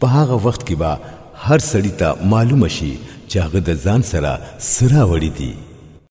په هغه وخت کې به هر سړی ته معلومه شي چې هغه د ځان سره سره وړي دي